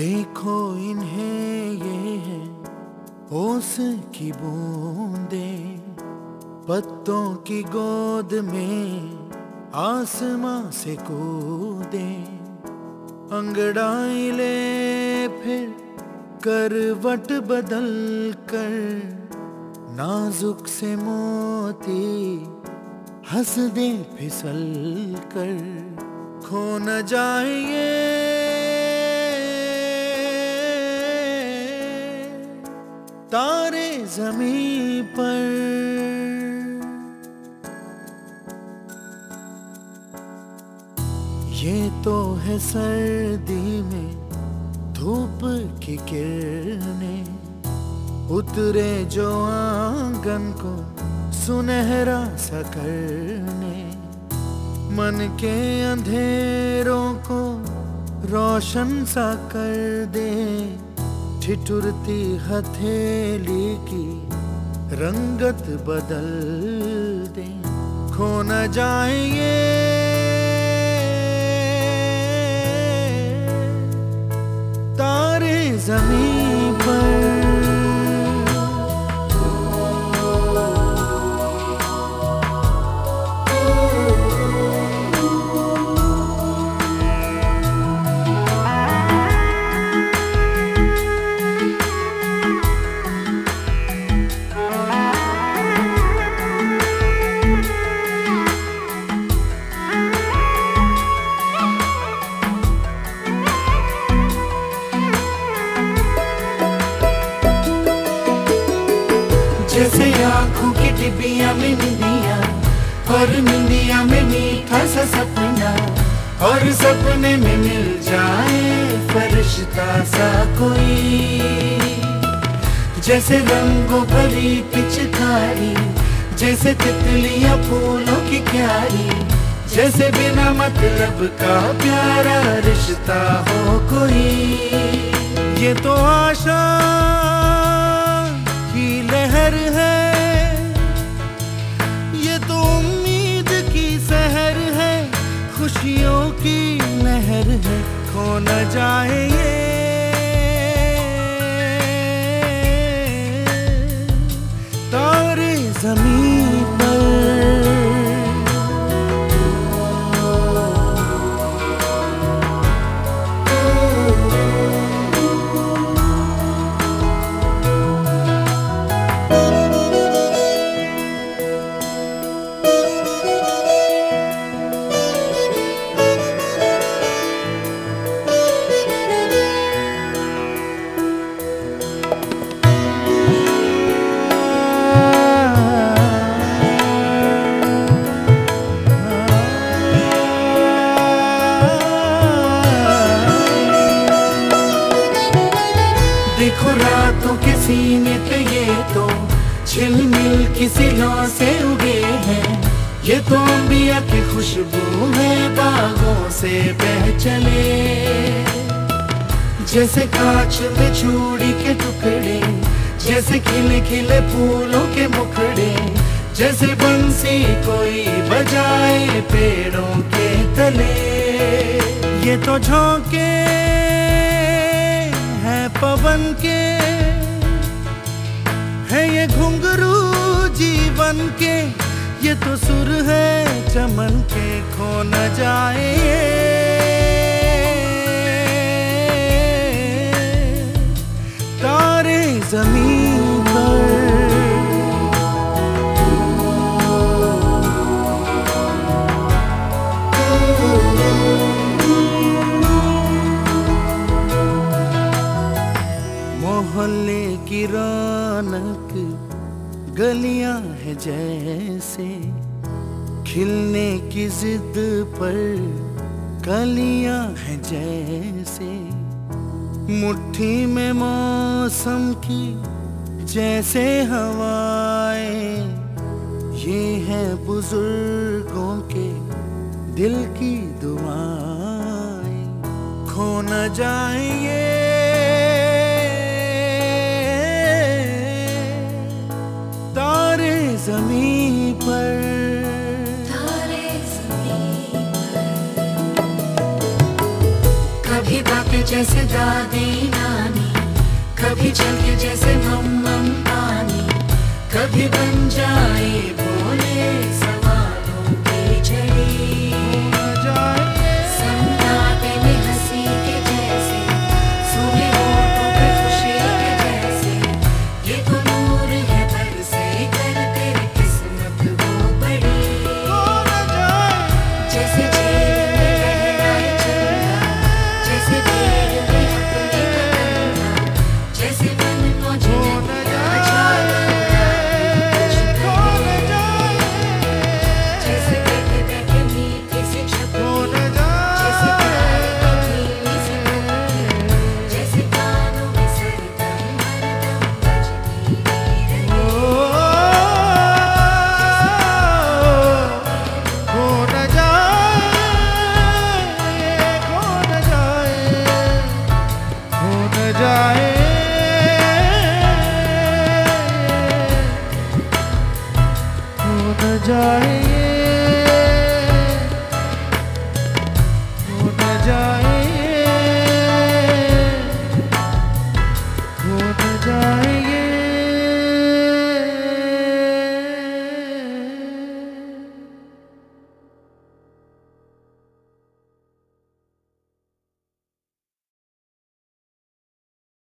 देखो इन्हें ये है ओस की बूंदे, पत्तों की गोद में आसमां से कूदे। अंगड़ाई ले फिर करवट बदल कर, नाजुक से मोती हंस दे फिसल कर। खो न जाइए तारे ज़मीन पर। ये तो है सर्दी में धूप की किरणें। उतरे जो आँगन को सुनहरा सा करने। मन के अंधेरों को रोशन सा कर दे। ठिठुरती हथेली की रंगत बदल दे। खो न जाएँगे। तारे ज़मीन पर जैसे आँखों की डिबिया में निंदिया और निंदिया में मीठा सा सपना, और सपने में मिल जाए फरिश्ता सा कोई। जैसे रंगों भरी पिचकारी, जैसे तितलियाँ फूलों की क्यारी, जैसे बिना मतलब का प्यारा रिश्ता हो कोई। ये तो आशा खो न जाए ये। तारे ज़मीन झिलमिल किसी लौ से उगे हैं। ये तो अंबिया की खुशबू है बागों से बह चले। जैसे कांच में चूड़ी के टुकड़े, जैसे खिले खिले फूलों के मुखड़े, जैसे बंसी कोई बजाए पेड़ों के तले। ये तो झोंके हैं पवन के ये घुंगरू जीवन के, ये तो सुर है चमन के, खो न जाए। तारे ज़मीन मोहल्ले की रौनक, गलियाँ है जैसे। खिलने की जिद पर कलियाँ है जैसे। मुट्ठी में मौसम की जैसे हवाएँ, ये है बुज़ुर्गों के दिल की दुआएँ। खो न जाए तारे जमी पर। तारे जमी पर। कभी बातें जैसे दादी नानी, कभी चल जैसे मम मम कभी बन जाए बोले सा যায়